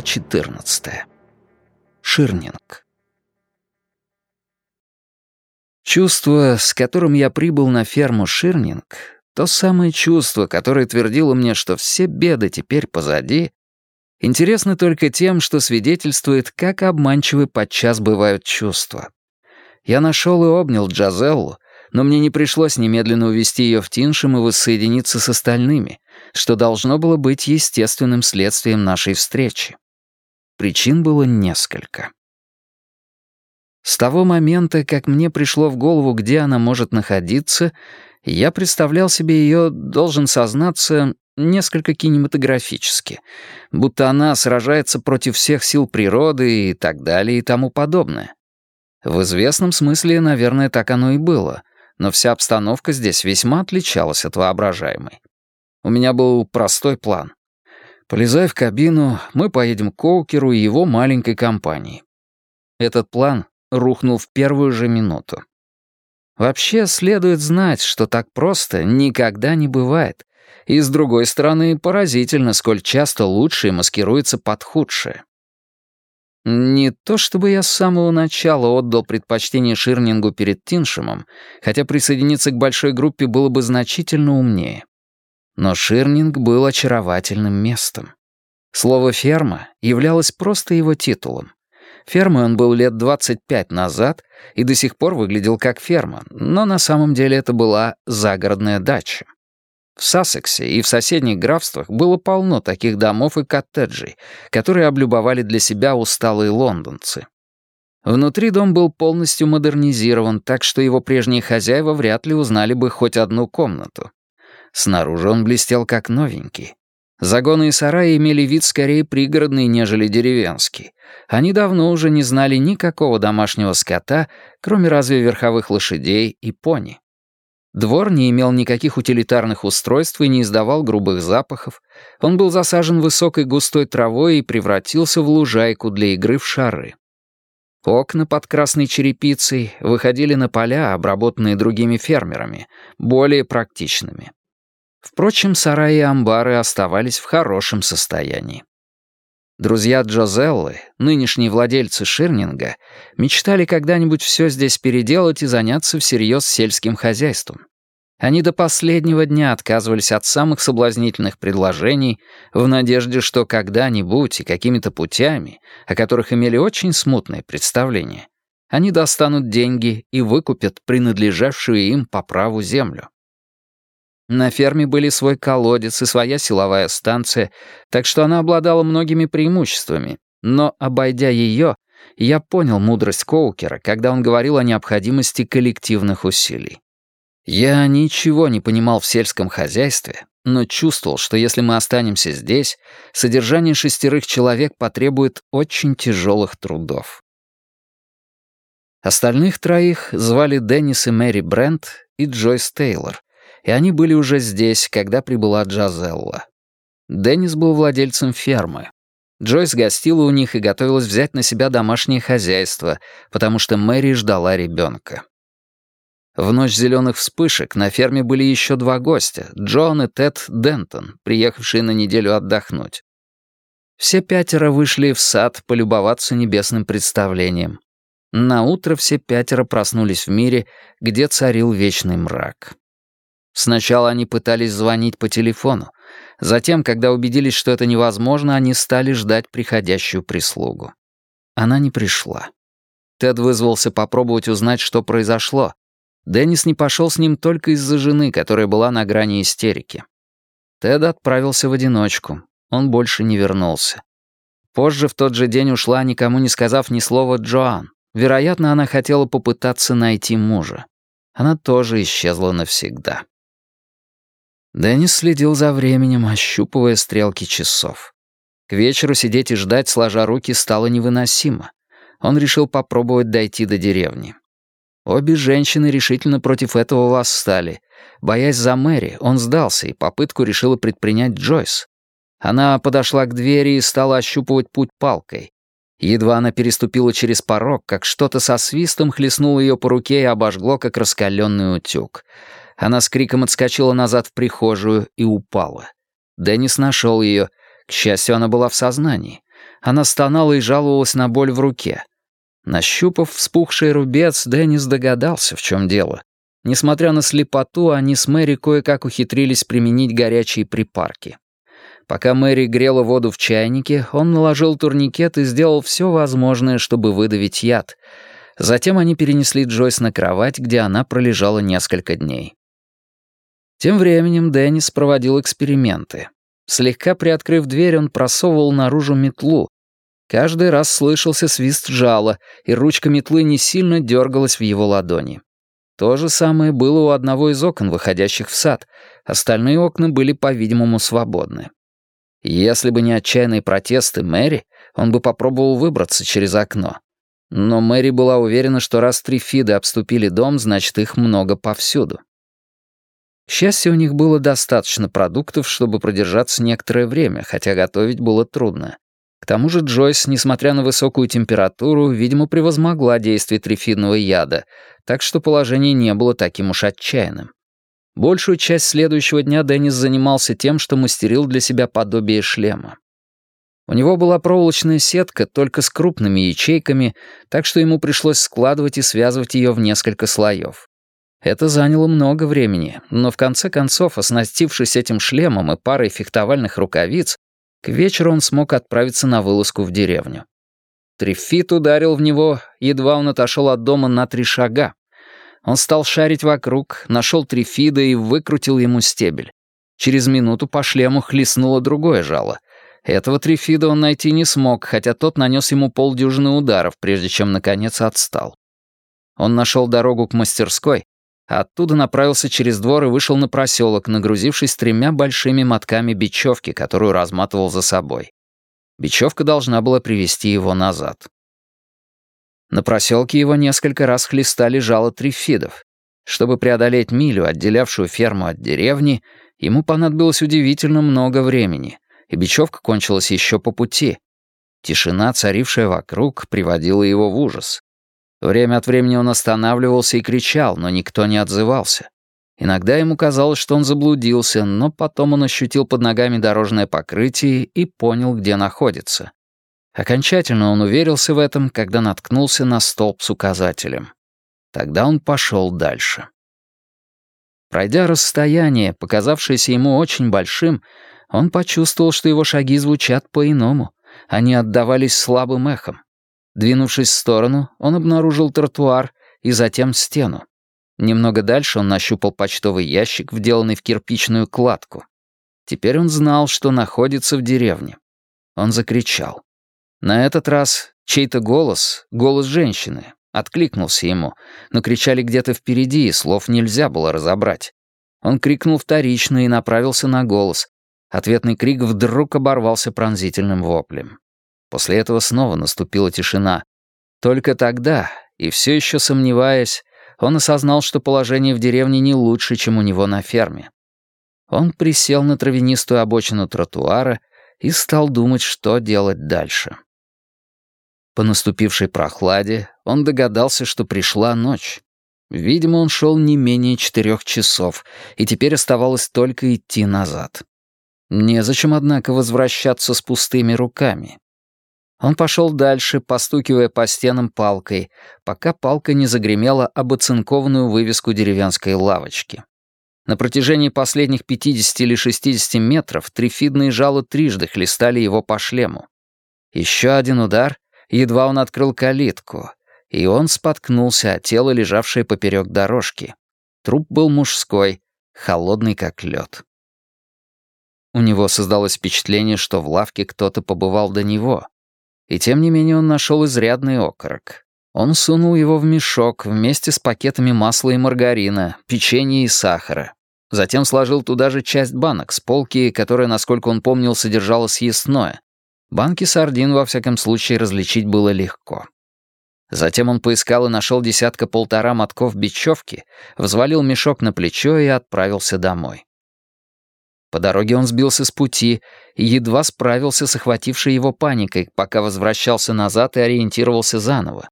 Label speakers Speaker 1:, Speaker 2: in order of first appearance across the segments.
Speaker 1: Глава 14. Ширнинг. Чувство, с которым я прибыл на ферму Ширнинг, то самое чувство, которое твердило мне, что все беды теперь позади, интересно только тем, что свидетельствует, как обманчивы подчас бывают чувства. Я нашел и обнял Джазеллу, но мне не пришлось немедленно увести ее в Тиншем и воссоединиться с остальными, что должно было быть естественным следствием нашей встречи. Причин было несколько. С того момента, как мне пришло в голову, где она может находиться, я представлял себе ее, должен сознаться, несколько кинематографически, будто она сражается против всех сил природы и так далее и тому подобное. В известном смысле, наверное, так оно и было, но вся обстановка здесь весьма отличалась от воображаемой. У меня был простой план. Полезай в кабину, мы поедем к Коукеру и его маленькой компании. Этот план рухнул в первую же минуту. Вообще, следует знать, что так просто никогда не бывает. И, с другой стороны, поразительно, сколь часто лучшее маскируется под худшее. Не то чтобы я с самого начала отдал предпочтение Ширнингу перед Тиншемом, хотя присоединиться к большой группе было бы значительно умнее. Но Ширнинг был очаровательным местом. Слово «ферма» являлось просто его титулом. Фермой он был лет 25 назад и до сих пор выглядел как ферма, но на самом деле это была загородная дача. В Сассексе и в соседних графствах было полно таких домов и коттеджей, которые облюбовали для себя усталые лондонцы. Внутри дом был полностью модернизирован, так что его прежние хозяева вряд ли узнали бы хоть одну комнату. Снаружи он блестел как новенький. Загоны и сараи имели вид скорее пригородный, нежели деревенский. Они давно уже не знали никакого домашнего скота, кроме разве верховых лошадей и пони. Двор не имел никаких утилитарных устройств и не издавал грубых запахов. Он был засажен высокой густой травой и превратился в лужайку для игры в шары. Окна под красной черепицей выходили на поля, обработанные другими фермерами, более практичными. Впрочем, сараи и амбары оставались в хорошем состоянии. Друзья Джозеллы, нынешние владельцы Ширнинга, мечтали когда-нибудь все здесь переделать и заняться всерьез сельским хозяйством. Они до последнего дня отказывались от самых соблазнительных предложений в надежде, что когда-нибудь и какими-то путями, о которых имели очень смутное представление, они достанут деньги и выкупят принадлежавшую им по праву землю. На ферме были свой колодец и своя силовая станция, так что она обладала многими преимуществами. Но, обойдя ее, я понял мудрость Коукера, когда он говорил о необходимости коллективных усилий. Я ничего не понимал в сельском хозяйстве, но чувствовал, что если мы останемся здесь, содержание шестерых человек потребует очень тяжелых трудов. Остальных троих звали Деннис и Мэри Брент и Джойс Тейлор, и они были уже здесь, когда прибыла Джазелла. Деннис был владельцем фермы. Джойс гостила у них и готовилась взять на себя домашнее хозяйство, потому что Мэри ждала ребенка. В ночь зеленых вспышек на ферме были еще два гостя — Джон и Тед Дентон, приехавшие на неделю отдохнуть. Все пятеро вышли в сад полюбоваться небесным представлением. На утро все пятеро проснулись в мире, где царил вечный мрак. Сначала они пытались звонить по телефону. Затем, когда убедились, что это невозможно, они стали ждать приходящую прислугу. Она не пришла. Тед вызвался попробовать узнать, что произошло. Деннис не пошел с ним только из-за жены, которая была на грани истерики. Тед отправился в одиночку. Он больше не вернулся. Позже в тот же день ушла, никому не сказав ни слова Джоан. Вероятно, она хотела попытаться найти мужа. Она тоже исчезла навсегда. Деннис следил за временем, ощупывая стрелки часов. К вечеру сидеть и ждать, сложа руки, стало невыносимо. Он решил попробовать дойти до деревни. Обе женщины решительно против этого восстали. Боясь за Мэри, он сдался, и попытку решила предпринять Джойс. Она подошла к двери и стала ощупывать путь палкой. Едва она переступила через порог, как что-то со свистом хлестнуло ее по руке и обожгло, как раскаленный утюг. Она с криком отскочила назад в прихожую и упала. Деннис нашел ее. К счастью, она была в сознании. Она стонала и жаловалась на боль в руке. Нащупав вспухший рубец, Деннис догадался, в чем дело. Несмотря на слепоту, они с Мэри кое-как ухитрились применить горячие припарки. Пока Мэри грела воду в чайнике, он наложил турникет и сделал все возможное, чтобы выдавить яд. Затем они перенесли Джойс на кровать, где она пролежала несколько дней. Тем временем Деннис проводил эксперименты. Слегка приоткрыв дверь, он просовывал наружу метлу. Каждый раз слышался свист жала, и ручка метлы не сильно дергалась в его ладони. То же самое было у одного из окон, выходящих в сад. Остальные окна были, по-видимому, свободны. Если бы не отчаянные протесты Мэри, он бы попробовал выбраться через окно. Но Мэри была уверена, что раз трифиды обступили дом, значит, их много повсюду. Счастью, у них было достаточно продуктов, чтобы продержаться некоторое время, хотя готовить было трудно. К тому же Джойс, несмотря на высокую температуру, видимо, превозмогла действие трифидного яда, так что положение не было таким уж отчаянным. Большую часть следующего дня Деннис занимался тем, что мастерил для себя подобие шлема. У него была проволочная сетка только с крупными ячейками, так что ему пришлось складывать и связывать ее в несколько слоев. Это заняло много времени, но в конце концов, оснастившись этим шлемом и парой фехтовальных рукавиц, к вечеру он смог отправиться на вылазку в деревню. Трифит ударил в него, едва он отошел от дома на три шага. Он стал шарить вокруг, нашел Трифида и выкрутил ему стебель. Через минуту по шлему хлестнуло другое жало. Этого Трифида он найти не смог, хотя тот нанес ему полдюжины ударов, прежде чем, наконец, отстал. Он нашел дорогу к мастерской, Оттуда направился через двор и вышел на проселок, нагрузившись тремя большими мотками бечевки, которую разматывал за собой. Бечевка должна была привести его назад. На проселке его несколько раз хлестали жало трифидов. Чтобы преодолеть милю, отделявшую ферму от деревни, ему понадобилось удивительно много времени, и бечевка кончилась еще по пути. Тишина, царившая вокруг, приводила его в ужас. Время от времени он останавливался и кричал, но никто не отзывался. Иногда ему казалось, что он заблудился, но потом он ощутил под ногами дорожное покрытие и понял, где находится. Окончательно он уверился в этом, когда наткнулся на столб с указателем. Тогда он пошел дальше. Пройдя расстояние, показавшееся ему очень большим, он почувствовал, что его шаги звучат по-иному. Они отдавались слабым эхом. Двинувшись в сторону, он обнаружил тротуар и затем стену. Немного дальше он нащупал почтовый ящик, вделанный в кирпичную кладку. Теперь он знал, что находится в деревне. Он закричал. На этот раз чей-то голос, голос женщины, откликнулся ему, но кричали где-то впереди, и слов нельзя было разобрать. Он крикнул вторично и направился на голос. Ответный крик вдруг оборвался пронзительным воплем. После этого снова наступила тишина. Только тогда, и все еще сомневаясь, он осознал, что положение в деревне не лучше, чем у него на ферме. Он присел на травянистую обочину тротуара и стал думать, что делать дальше. По наступившей прохладе он догадался, что пришла ночь. Видимо, он шел не менее четырех часов, и теперь оставалось только идти назад. Незачем, однако, возвращаться с пустыми руками. Он пошел дальше, постукивая по стенам палкой, пока палка не загремела об оцинкованную вывеску деревенской лавочки. На протяжении последних 50 или 60 метров трифидные жало трижды хлестали его по шлему. Еще один удар, едва он открыл калитку, и он споткнулся о тело, лежавшее поперек дорожки. Труп был мужской, холодный как лед. У него создалось впечатление, что в лавке кто-то побывал до него, и тем не менее он нашел изрядный окорок. Он сунул его в мешок вместе с пакетами масла и маргарина, печенья и сахара. Затем сложил туда же часть банок с полки, которая, насколько он помнил, содержала съестное. Банки сардин, во всяком случае, различить было легко. Затем он поискал и нашел десятка-полтора мотков бечевки, взвалил мешок на плечо и отправился домой. По дороге он сбился с пути и едва справился с охватившей его паникой, пока возвращался назад и ориентировался заново.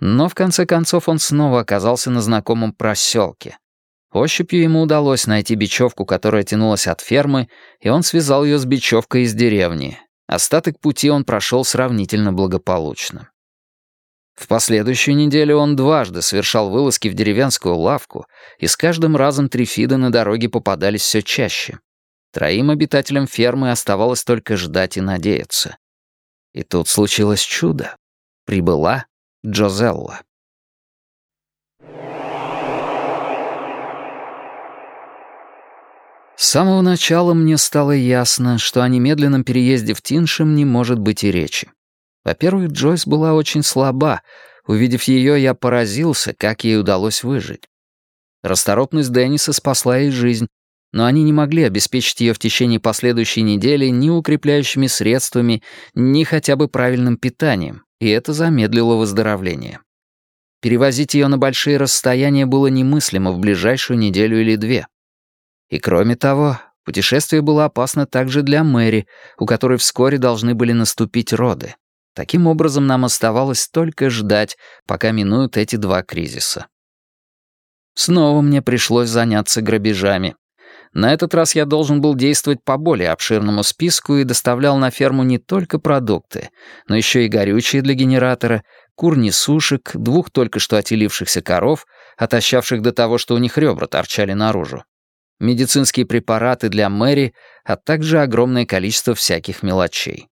Speaker 1: Но в конце концов он снова оказался на знакомом проселке. Ощупью ему удалось найти бечевку, которая тянулась от фермы, и он связал ее с бечевкой из деревни. Остаток пути он прошел сравнительно благополучно. В последующую неделю он дважды совершал вылазки в деревенскую лавку, и с каждым разом трифиды на дороге попадались все чаще. Троим обитателям фермы оставалось только ждать и надеяться. И тут случилось чудо. Прибыла Джозелла. С самого начала мне стало ясно, что о немедленном переезде в Тиншем не может быть и речи. Во-первых, Джойс была очень слаба. Увидев ее, я поразился, как ей удалось выжить. Расторопность Денниса спасла ей жизнь, но они не могли обеспечить ее в течение последующей недели ни укрепляющими средствами, ни хотя бы правильным питанием, и это замедлило выздоровление. Перевозить ее на большие расстояния было немыслимо в ближайшую неделю или две. И кроме того, путешествие было опасно также для Мэри, у которой вскоре должны были наступить роды. Таким образом, нам оставалось только ждать, пока минуют эти два кризиса. Снова мне пришлось заняться грабежами. На этот раз я должен был действовать по более обширному списку и доставлял на ферму не только продукты, но еще и горючее для генератора, кур-несушек, двух только что отелившихся коров, отощавших до того, что у них ребра торчали наружу, медицинские препараты для Мэри, а также огромное количество всяких мелочей.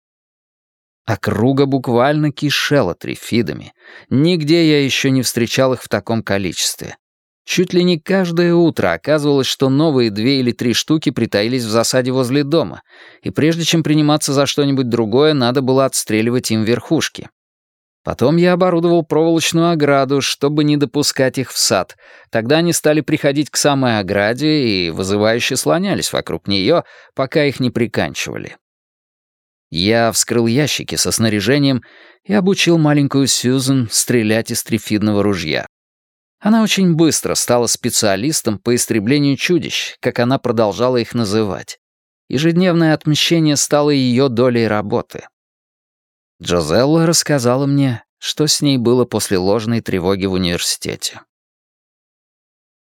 Speaker 1: Округа буквально кишела трифидами. Нигде я еще не встречал их в таком количестве. Чуть ли не каждое утро оказывалось, что новые две или три штуки притаились в засаде возле дома, и прежде чем приниматься за что-нибудь другое, надо было отстреливать им верхушки. Потом я оборудовал проволочную ограду, чтобы не допускать их в сад. Тогда они стали приходить к самой ограде и вызывающе слонялись вокруг нее, пока их не приканчивали. Я вскрыл ящики со снаряжением и обучил маленькую Сьюзен стрелять из трифидного ружья. Она очень быстро стала специалистом по истреблению чудищ, как она продолжала их называть. Ежедневное отмщение стало ее долей работы. Джозелла рассказала мне, что с ней было после ложной тревоги в университете.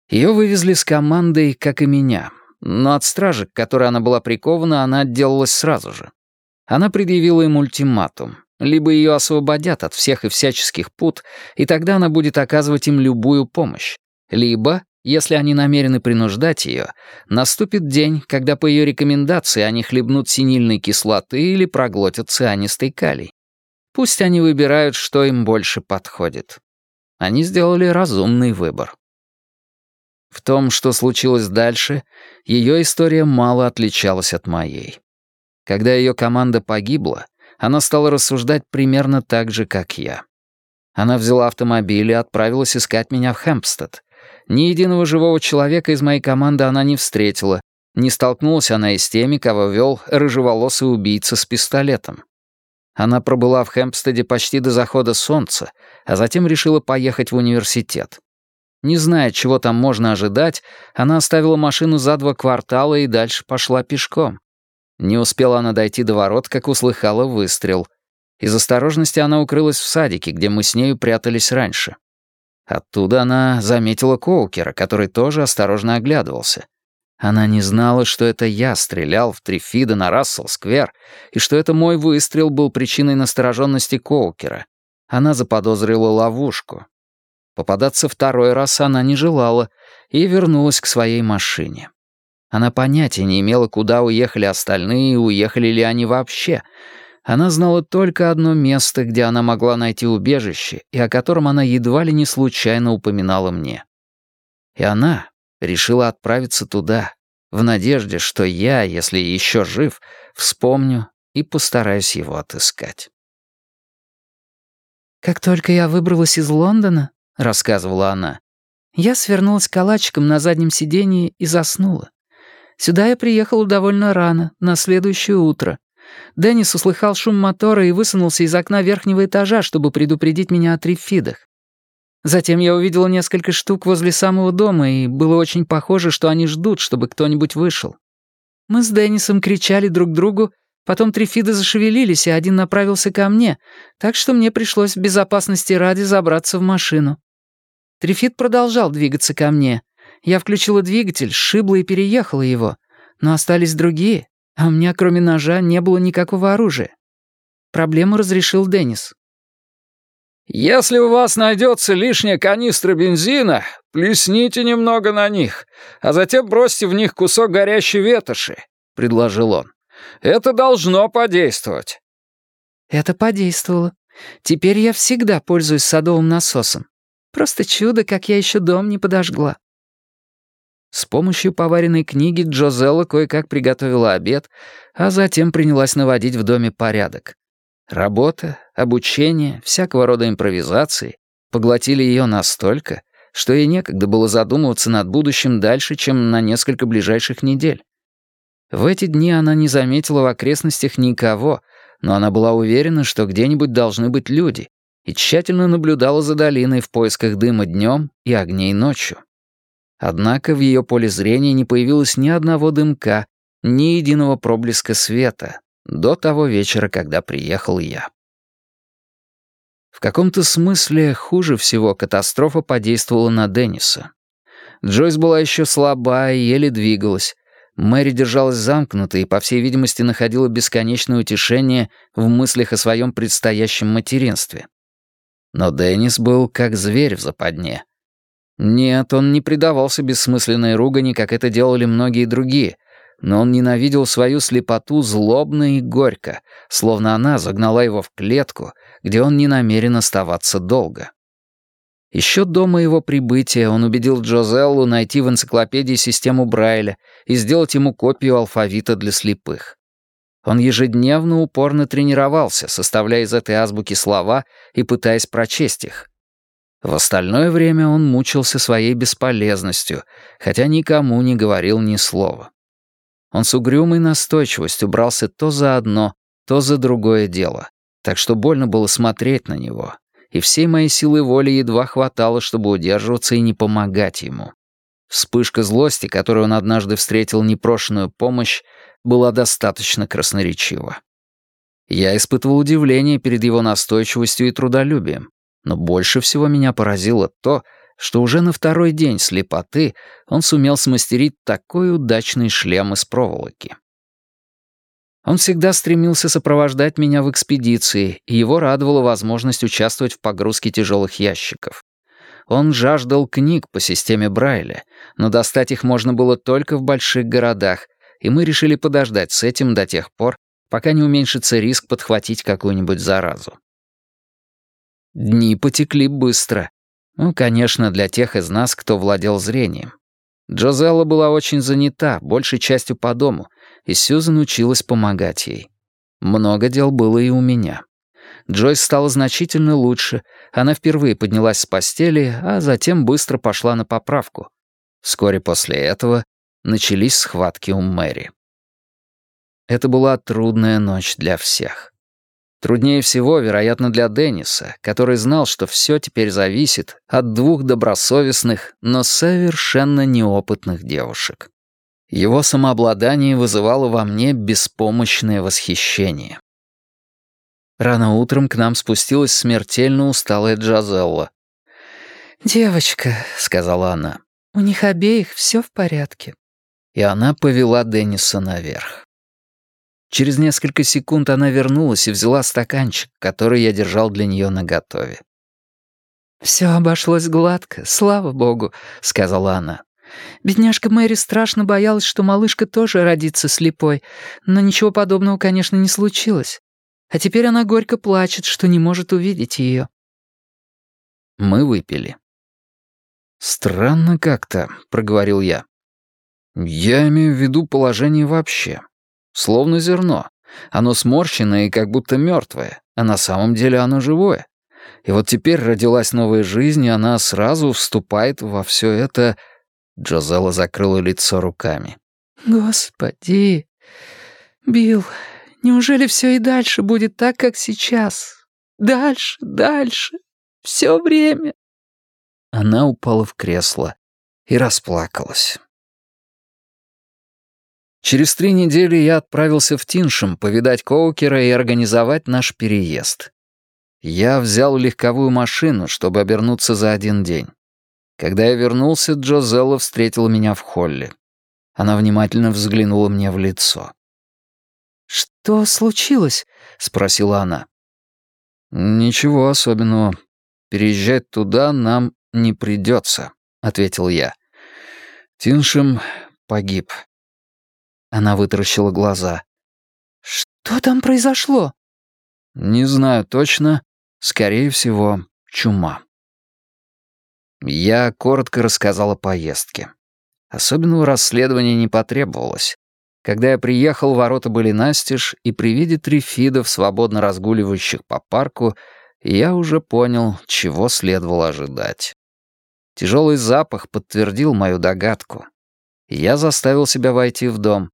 Speaker 1: Ее вывезли с командой, как и меня, но от стражи, к которой она была прикована, она отделалась сразу же. Она предъявила им ультиматум. Либо ее освободят от всех и всяческих пут, и тогда она будет оказывать им любую помощь. Либо, если они намерены принуждать ее, наступит день, когда по ее рекомендации они хлебнут синильной кислоты или проглотят цианистый калий. Пусть они выбирают, что им больше подходит. Они сделали разумный выбор. В том, что случилось дальше, ее история мало отличалась от моей. Когда ее команда погибла, она стала рассуждать примерно так же, как я. Она взяла автомобиль и отправилась искать меня в Хэмпстед. Ни единого живого человека из моей команды она не встретила. Не столкнулась она и с теми, кого вел рыжеволосый убийца с пистолетом. Она пробыла в Хэмпстеде почти до захода солнца, а затем решила поехать в университет. Не зная, чего там можно ожидать, она оставила машину за два квартала и дальше пошла пешком. Не успела она дойти до ворот, как услыхала выстрел. Из осторожности она укрылась в садике, где мы с нею прятались раньше. Оттуда она заметила Коукера, который тоже осторожно оглядывался. Она не знала, что это я стрелял в Трифида на Рассел-сквер, и что это мой выстрел был причиной настороженности Коукера. Она заподозрила ловушку. Попадаться второй раз она не желала и вернулась к своей машине. Она понятия не имела, куда уехали остальные и уехали ли они вообще. Она знала только одно место, где она могла найти убежище, и о котором она едва ли не случайно упоминала мне. И она решила отправиться туда, в надежде, что я, если еще жив, вспомню и постараюсь его отыскать.
Speaker 2: «Как только я выбралась из Лондона», — рассказывала она, «я свернулась калачиком на заднем сиденье и заснула. Сюда я приехала довольно рано, на следующее утро. Деннис услыхал шум мотора и высунулся из окна верхнего этажа, чтобы предупредить меня о трифидах. Затем я увидела несколько штук возле самого дома, и было очень похоже, что они ждут, чтобы кто-нибудь вышел. Мы с Деннисом кричали друг другу, потом трифиды зашевелились, и один направился ко мне, так что мне пришлось в безопасности ради забраться в машину. Трифид продолжал двигаться ко мне — я включила двигатель, сшибла и переехала его. Но остались другие. А у меня кроме ножа не было никакого оружия. Проблему разрешил Деннис.
Speaker 3: «Если у вас найдется лишняя канистра бензина, плесните немного на них, а затем бросьте в них кусок горящей ветоши», — предложил он. «Это должно подействовать».
Speaker 2: Это подействовало. Теперь я всегда пользуюсь садовым насосом. Просто чудо, как я еще дом не подожгла.
Speaker 1: С помощью поваренной книги Джозелла кое-как приготовила обед, а затем принялась наводить в доме порядок. Работа, обучение, всякого рода импровизации поглотили ее настолько, что ей некогда было задумываться над будущим дальше, чем на несколько ближайших недель. В эти дни она не заметила в окрестностях никого, но она была уверена, что где-нибудь должны быть люди, и тщательно наблюдала за долиной в поисках дыма днем и огней ночью. Однако в ее поле зрения не появилось ни одного дымка, ни единого проблеска света, до того вечера, когда приехал я. В каком-то смысле хуже всего катастрофа подействовала на Денниса. Джойс была еще слаба и еле двигалась. Мэри держалась замкнутой и, по всей видимости, находила бесконечное утешение в мыслях о своем предстоящем материнстве. Но Деннис был как зверь в западне. Нет, он не предавался бессмысленной ругани, как это делали многие другие, но он ненавидел свою слепоту злобно и горько, словно она загнала его в клетку, где он не намерен оставаться долго. Еще до моего прибытия он убедил Джозеллу найти в энциклопедии систему Брайля и сделать ему копию алфавита для слепых. Он ежедневно упорно тренировался, составляя из этой азбуки слова и пытаясь прочесть их. В остальное время он мучился своей бесполезностью, хотя никому не говорил ни слова. Он с угрюмой настойчивостью брался то за одно, то за другое дело, так что больно было смотреть на него, и всей моей силы воли едва хватало, чтобы удерживаться и не помогать ему. Вспышка злости, которую он однажды встретил непрошенную помощь, была достаточно красноречива. Я испытывал удивление перед его настойчивостью и трудолюбием, но больше всего меня поразило то, что уже на второй день слепоты он сумел смастерить такой удачный шлем из проволоки. Он всегда стремился сопровождать меня в экспедиции, и его радовала возможность участвовать в погрузке тяжелых ящиков. Он жаждал книг по системе Брайля, но достать их можно было только в больших городах, и мы решили подождать с этим до тех пор, пока не уменьшится риск подхватить какую-нибудь заразу. Дни потекли быстро, ну, конечно, для тех из нас, кто владел зрением. Джозелла была очень занята, большей частью по дому, и Сьюзан училась помогать ей. Много дел было и у меня. Джойс стала значительно лучше, она впервые поднялась с постели, а затем быстро пошла на поправку. Вскоре после этого начались схватки у Мэри. Это была трудная ночь для всех. Труднее всего, вероятно, для Денниса, который знал, что все теперь зависит от двух добросовестных, но совершенно неопытных девушек. Его самообладание вызывало во мне беспомощное восхищение. Рано утром к нам спустилась смертельно усталая Джазелла.
Speaker 2: «Девочка», — сказала она, — «у них обеих все в порядке».
Speaker 1: И она повела Денниса наверх. Через несколько секунд она вернулась и взяла стаканчик, который я держал для нее наготове.
Speaker 2: «Все обошлось гладко, слава богу», — сказала она. «Бедняжка Мэри страшно боялась, что малышка тоже родится слепой, но ничего подобного, конечно, не случилось. А теперь она горько плачет, что не может увидеть ее».
Speaker 1: Мы выпили. «Странно как-то», — проговорил я. «Я имею в виду положение вообще. Словно зерно. Оно сморщенное и как будто мертвое, а на самом деле оно живое. И вот теперь родилась новая жизнь, и она сразу вступает во все это... Джозелла закрыла лицо руками.
Speaker 2: «Господи! Билл, неужели все и дальше будет так, как сейчас? Дальше, дальше, все время?»
Speaker 1: Она упала в кресло и расплакалась. Через три недели я отправился в Тиншем повидать Коукера и организовать наш переезд. Я взял легковую машину, чтобы обернуться за один день. Когда я вернулся, Джозелла встретила меня в холле. Она внимательно взглянула мне в лицо.
Speaker 2: «Что случилось?» — спросила она.
Speaker 1: «Ничего особенного. Переезжать туда нам не придется», — ответил я. Тиншем погиб.
Speaker 2: Она вытаращила глаза. «Что там произошло?»
Speaker 1: «Не знаю точно. Скорее всего, чума». Я коротко рассказал о поездке. Особенного расследования не потребовалось. Когда я приехал, ворота были настежь, и при виде трифидов, свободно разгуливающих по парку, я уже понял, чего следовало ожидать. Тяжелый запах подтвердил мою догадку. Я заставил себя войти в дом.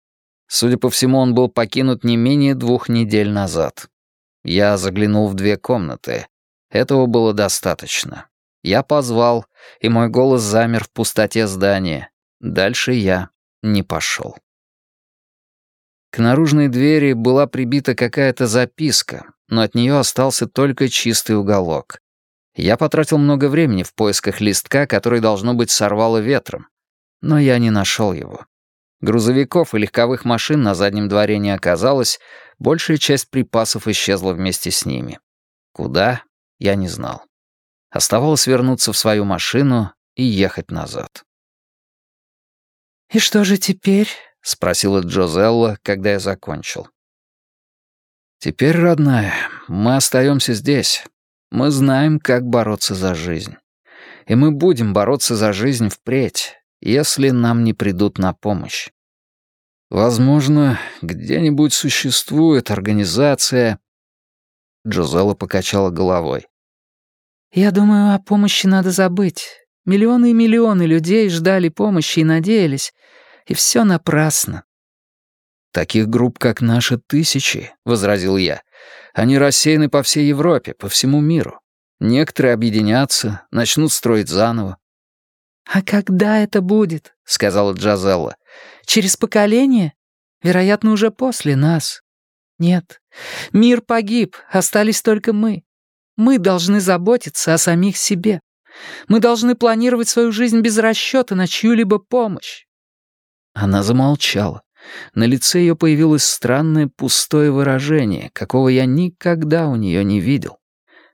Speaker 1: Судя по всему, он был покинут не менее двух недель назад. Я заглянул в две комнаты. Этого было достаточно. Я позвал, и мой голос замер в пустоте здания. Дальше я не пошел. К наружной двери была прибита какая-то записка, но от нее остался только чистый уголок. Я потратил много времени в поисках листка, который, должно быть, сорвало ветром. Но я не нашел его. Грузовиков и легковых машин на заднем дворе не оказалось, большая часть припасов исчезла вместе с ними. Куда? Я не знал. Оставалось вернуться в свою машину и ехать назад.
Speaker 2: «И что же теперь?»
Speaker 1: — спросила Джозелла, когда я закончил. «Теперь, родная, мы остаемся здесь. Мы знаем, как бороться за жизнь. И мы будем бороться за жизнь впредь, если нам не придут на помощь. Возможно, где-нибудь существует организация...» Джозелла покачала головой.
Speaker 2: «Я думаю, о помощи надо забыть. Миллионы и миллионы людей ждали помощи и надеялись, и все напрасно.
Speaker 1: «Таких групп, как наша, тысячи», — возразил я. «Они рассеяны по всей Европе, по всему миру. Некоторые объединятся, начнут строить заново».
Speaker 2: «А когда это будет?» — сказала Джазелла. «Через поколение? Вероятно, уже после нас. Нет, мир погиб, остались только мы. Мы должны заботиться о самих себе. Мы должны планировать свою жизнь без расчета на чью-либо помощь.
Speaker 1: Она замолчала. На лице ее появилось странное пустое выражение, какого я никогда у нее не видел.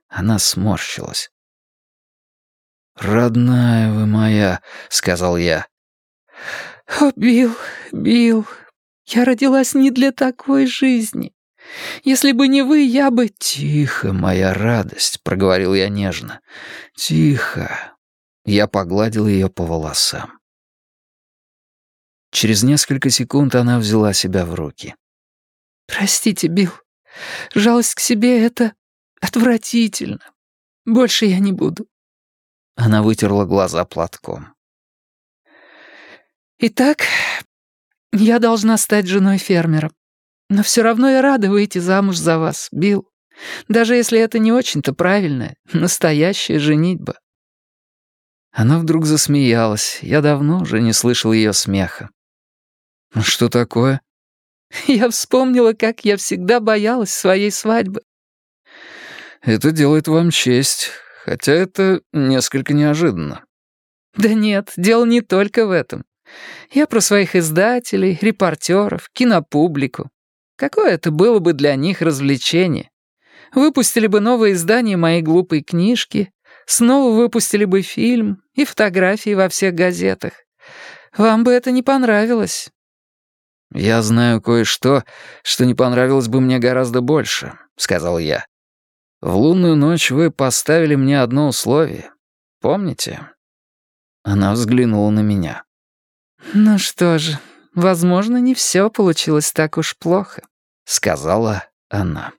Speaker 1: Она сморщилась. «Родная вы моя», — сказал я.
Speaker 2: «О, Билл, Билл, я родилась не для такой жизни. Если бы не вы, я бы...»
Speaker 1: «Тихо, моя радость», — проговорил я нежно. «Тихо». Я погладил ее по волосам. Через несколько секунд она взяла себя в руки.
Speaker 2: «Простите, Билл. Жалость к себе — это отвратительно. Больше я не буду».
Speaker 1: Она вытерла глаза платком.
Speaker 2: «Итак, я должна стать женой фермера. Но все равно я рада выйти замуж за вас, Билл. Даже если это не очень-то правильная, настоящая женитьба».
Speaker 1: Она вдруг засмеялась. Я давно уже не слышал ее смеха. «Ну, «Что такое?»
Speaker 2: «Я вспомнила, как я всегда боялась своей свадьбы».
Speaker 1: «Это делает вам честь, хотя это несколько неожиданно».
Speaker 2: «Да нет, дело не только в этом. Я про своих издателей, репортеров, кинопублику. Какое это было бы для них развлечение? Выпустили бы новое издание моей глупой книжки, снова выпустили бы фильм и фотографии во всех газетах. Вам бы это не понравилось».
Speaker 1: «Я знаю кое-что, что не понравилось бы мне гораздо больше», — сказал я. «В лунную ночь вы поставили мне одно условие. Помните?» Она взглянула на меня.
Speaker 2: «Ну что же, возможно, не все получилось так уж плохо», —
Speaker 1: сказала она.